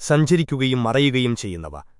സഞ്ചരിക്കുകയും മറയുകയും ചെയ്യുന്നവ.